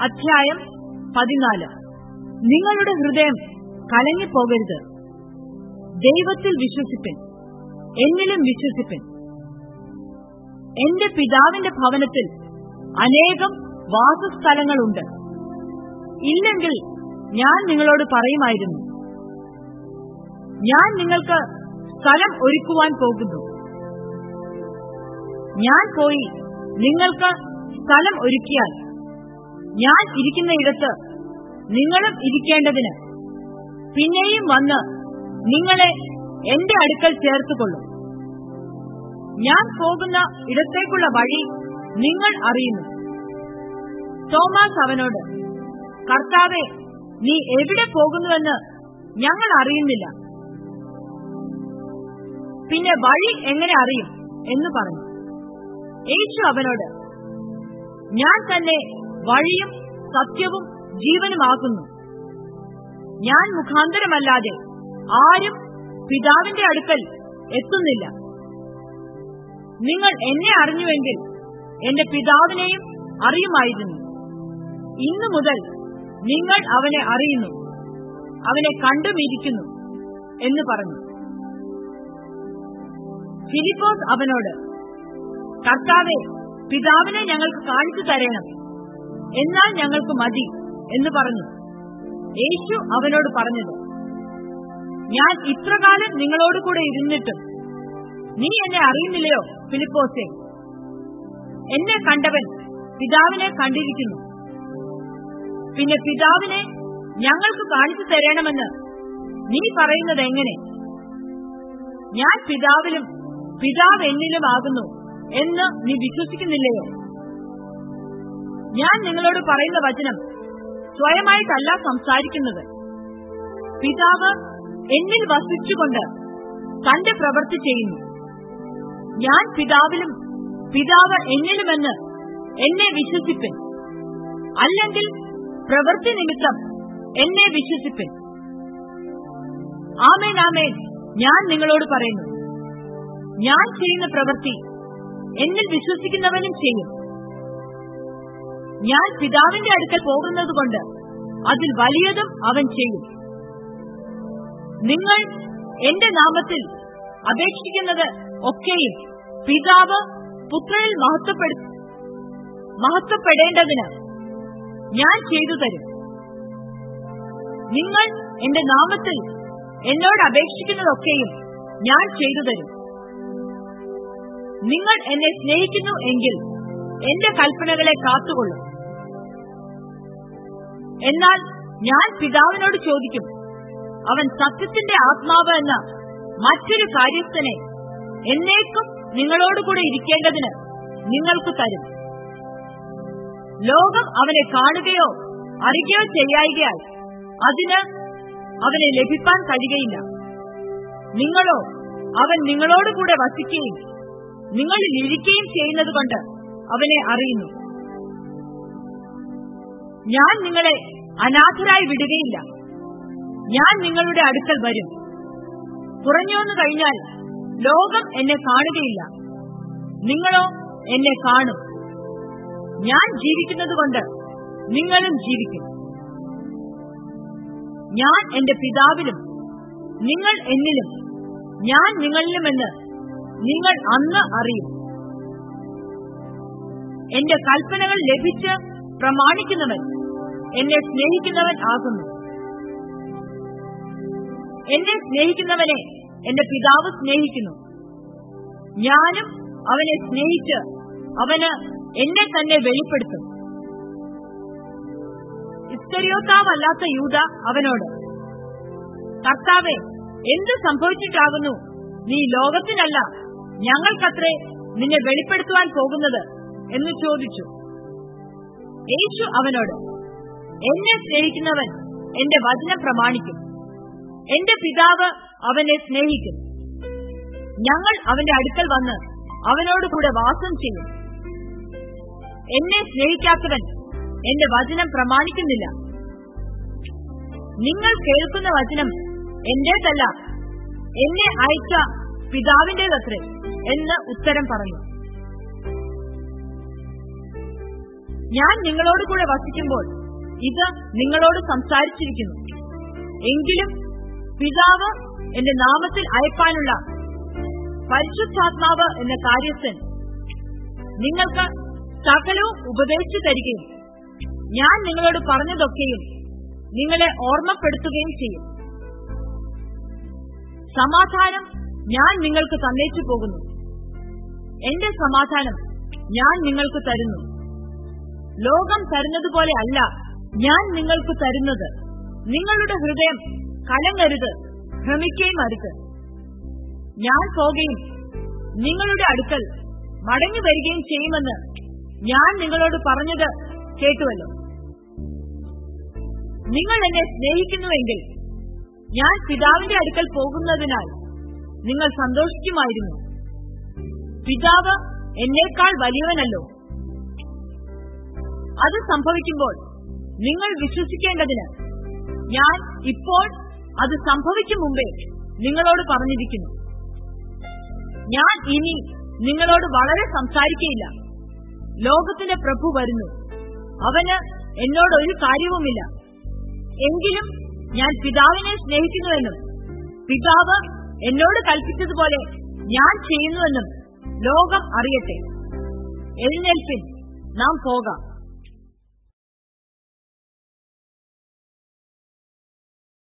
അധ്യായം പതിനാല്. നിങ്ങളുടെ ഹൃദയം കലങ്ങിപ്പോകരുത്. ദൈവത്തിൽ വിശ്വസിപ്പിൻ. എന്നിലും വിശ്വസിപ്പിൻ. എന്റെ പിതാവിന്റെ ഭവനത്തിൽ അനേകം വാസസ്ഥലങ്ങളുണ്ട്. ഇല്ലെങ്കിൽ ഞാൻ നിങ്ങളോട് പറയുമായിരുന്നു. ഞാൻ നിങ്ങൾക്ക് സ്ഥലം ഒരുക്കുവാൻ പോകുന്നു. ഞാൻ പോയി നിങ്ങൾക്ക് സ്ഥലം ഒരുക്കിയാൽ ഞാൻ ഇരിക്കുന്ന ഇടത്ത് നിങ്ങളും ഇരിക്കേണ്ടതിന് പിന്നെയും വന്ന് നിങ്ങളെ എന്റെ അടുക്കൽ ചേർത്തുകൊള്ളും. ഞാൻ പോകുന്ന ഇടത്തേക്കുള്ള വഴി നിങ്ങൾ അറിയുന്നു. തോമാസ് അവനോട് കർത്താവെ നീ എവിടെ പോകുന്നുവെന്ന് ഞങ്ങൾ അറിയുന്നില്ല. പിന്നെ വഴി എങ്ങനെ അറിയും? എന്ന് പറഞ്ഞു. യേശു അവനോട് ഞാൻ തന്നെ വഴിയും സത്യവും ജീവനുമാകുന്നു. ഞാൻ മുഖാന്തരമല്ലാതെ ആരും പിതാവിന്റെ അടുക്കൽ എത്തുന്നില്ല. നിങ്ങൾ എന്നെ അറിഞ്ഞുവെങ്കിൽ എന്റെ പിതാവിനെയും അറിയുമായിരുന്നു. ഇന്നു മുതൽ നിങ്ങൾ അവനെ അറിയുന്നു. അവനെ കണ്ടുമിരിക്കുന്നു എന്ന് പറഞ്ഞു. ഫിലിപ്പോസ് അവനോട് കർത്താവെ പിതാവിനെ ഞങ്ങൾക്ക് കാണിച്ചു തരണം. എന്നാൽ ഞങ്ങൾക്ക് മതി എന്ന് പറഞ്ഞു. യേശു അവനോട് പറഞ്ഞത് ഞാൻ ഇത്രകാലം നിങ്ങളോട് കൂടെ ഇരുന്നിട്ടും നീ എന്നെ അറിയുന്നില്ലയോ ഫിലിപ്പോസെ? എന്നെ കണ്ടവൻ പിതാവിനെ കണ്ടിരിക്കുന്നു. പിന്നെ പിതാവിനെ ഞങ്ങൾക്ക് കാണിച്ചു തരണമെന്ന് നീ പറയുന്നത് എങ്ങനെ? ഞാൻ പിതാവിലും പിതാവ് എന്നിലും ആകുന്നു എന്ന് നീ വിശ്വസിക്കുന്നില്ലയോ? ഞാൻ നിങ്ങളോട് പറയുന്ന വചനം സ്വയമായിട്ടല്ല സംസാരിക്കുന്നത്. പിതാവ് എന്നിൽ വസിച്ചുകൊണ്ട് തന്റെ പ്രവൃത്തി ചെയ്യുന്നു. ഞാൻ പിതാവിലും പിതാവ് എന്നിലുമെന്ന് എന്നെ വിശ്വസിപ്പിൻ. അല്ലെങ്കിൽ പ്രവൃത്തി നിമിത്തം എന്നെ വിശ്വസിപ്പിൻ. ആമേൻ. ഞാൻ നിങ്ങളോട് പറയുന്നു. ഞാൻ ചെയ്യുന്ന പ്രവൃത്തി എന്നിൽ വിശ്വസിക്കുന്നവനും ചെയ്യും. ഞാൻ പിതാവിന്റെ അടുക്കൽ പോകുന്നതുകൊണ്ട് അതിൽ വലിയതും അവൻ ചെയ്യും. നിങ്ങൾ എന്റെ നാമത്തിൽ അപേക്ഷിക്കുന്നത് ഒക്കെയും പിതാവ് പുത്രനിൽ മഹത്വപ്പെടു മഹത്വപ്പെടേണ്ടതിന് ഞാൻ ചെയ്തു തരും. നിങ്ങൾ എന്റെ നാമത്തിൽ എന്നോട് അപേക്ഷിക്കുന്നതൊക്കെയും ഞാൻ ചെയ്തു തരും. നിങ്ങൾ എന്നെ സ്നേഹിക്കുന്നു എങ്കിൽ എന്റെ കൽപ്പനകളെ കാത്തുകൊള്ളും. എന്നാൽ ഞാൻ പിതാവിനോട് ചോദിക്കും അവൻ സത്യത്തിന്റെ ആത്മാവ് എന്ന മറ്റൊരു കാര്യസ്ഥനെ എന്നേക്കും നിങ്ങളോടുകൂടെ ഇരിക്കേണ്ടതിന് നിങ്ങൾക്ക് തരും. ലോകം അവനെ കാണുകയോ അറിയുകയോ ചെയ്യായികയാൽ അതിന് അവനെ ലഭിക്കാൻ കഴിയുകയില്ല. നിങ്ങളോ അവൻ നിങ്ങളോടുകൂടെ വസിക്കുകയും നിങ്ങളിൽ ഇരിക്കുകയും ചെയ്യുന്നത് കൊണ്ട് അവനെ അറിയുന്നു. ഞാൻ നിങ്ങളെ അനാഥരായി വിടുകയില്ല. ഞാൻ നിങ്ങളുടെ അടുക്കൽ വരും. കുറഞ്ഞോന്നു കഴിഞ്ഞാൽ ലോകം എന്നെ കാണുകയില്ല. നിങ്ങളോ എന്നെ കാണും. ഞാൻ ജീവിക്കുന്നതുകൊണ്ട് നിങ്ങളും ജീവിക്കും. ഞാൻ എന്റെ പിതാവിലും നിങ്ങൾ എന്നിലും ഞാൻ നിങ്ങളിലുമെന്ന് നിങ്ങൾ അന്ന് അറിയും. എന്റെ കൽപ്പനകൾ ലഭിച്ച് പ്രമാണിക്കുന്നവൻ. എന്നെ സ്നേഹിക്കുന്നവൻ ആകുന്നു. എന്നെ സ്നേഹിക്കുന്നവനെ എന്റെ പിതാവ് സ്നേഹിക്കുന്നു. ഞാനും അവനെ സ്നേഹിച്ച് അവന് എന്നെ തന്നെ വെളിപ്പെടുത്തും. ഇസ്കരിയോത്താവല്ലാത്ത യൂത അവനോട് കർത്താവെ എന്ത് സംഭവിച്ചിട്ടാകുന്നു? നീ ലോകത്തിനല്ല ഞങ്ങൾക്കത്രേ നിന്നെ വെളിപ്പെടുത്തുവാൻ പോകുന്നത്? എന്ന് ചോദിച്ചു. യേശു അവനോട് എന്നെ സ്നേഹിക്കുന്നവൻ എന്റെ വചനം പ്രമാണിക്കും. എന്റെ പിതാവ് അവനെ സ്നേഹിക്കും. ഞങ്ങൾ അവന്റെ അടുക്കൽ വന്ന് അവനോട് കൂടെ വാസം ചെയ്യും. എന്നെ സ്നേഹിക്കാത്തവൻ എന്റെ വചനം പ്രമാണിക്കുന്നില്ല. നിങ്ങൾ കേൾക്കുന്ന വചനം എന്റേതല്ല എന്നെ അയച്ച പിതാവിന്റേതത്രേ എന്ന് ഉത്തരം പറഞ്ഞു. ഞാൻ നിങ്ങളോട് കൂടെ വസിക്കുമ്പോൾ ഇത് നിങ്ങളോട് സംസാരിച്ചിരിക്കുന്നു. എങ്കിലും പിതാവ് എന്റെ നാമത്തിൽ അയപ്പാനുള്ള പരിശുദ്ധാത്മാവ് എന്ന കാര്യസ്ഥൻ നിങ്ങൾക്ക് സകലവും ഉപദേശിച്ചു തരികയും ഞാൻ നിങ്ങളോട് പറഞ്ഞതൊക്കെയും നിങ്ങളെ ഓർമ്മപ്പെടുത്തുകയും ചെയ്യും. സമാധാനം ഞാൻ നിങ്ങൾക്ക് തന്നേച്ചു പോകുന്നു. എന്റെ സമാധാനം ഞാൻ നിങ്ങൾക്ക് തരുന്നു. ലോകം തരുന്നതുപോലെ അല്ല ഞാൻ നിങ്ങൾക്ക് തരുന്നത്. നിങ്ങളുടെ ഹൃദയം കലങ്ങരുത് ഭ്രമിക്കുകയും അരുത്. ഞാൻ പോകുകയും നിങ്ങളുടെ അടുക്കൽ മടങ്ങി വരികയും ചെയ്യുമെന്ന് ഞാൻ നിങ്ങളോട് പറഞ്ഞത് കേട്ടുവല്ലോ. നിങ്ങൾ എന്നെ സ്നേഹിക്കുന്നുവെങ്കിൽ ഞാൻ പിതാവിന്റെ അടുക്കൽ പോകുന്നതിനാൽ നിങ്ങൾ സന്തോഷിക്കുമായിരുന്നു. പിതാവ് എന്നേക്കാൾ വലിയവനല്ലോ. അത് സംഭവിക്കുമ്പോൾ നിങ്ങൾ വിശ്വസിക്കേണ്ടതിന് ഞാൻ ഇപ്പോൾ അത് സംഭവിക്കും മുമ്പേ നിങ്ങളോട് പറഞ്ഞിരിക്കുന്നു. ഞാൻ ഇനി നിങ്ങളോട് വളരെ സംസാരിക്കയില്ല. ലോകത്തിന്റെ പ്രഭു വരുന്നു. അവന് എന്നോട് ഒരു കാര്യവുമില്ല. എങ്കിലും ഞാൻ പിതാവിനെ സ്നേഹിക്കുന്നുവെന്നും പിതാവ് എന്നോട് കൽപ്പിച്ചതുപോലെ ഞാൻ ചെയ്യുന്നുവെന്നും ലോകം അറിയട്ടെ. എഴുന്നേൽപ്പിൻ നാം പോകാം.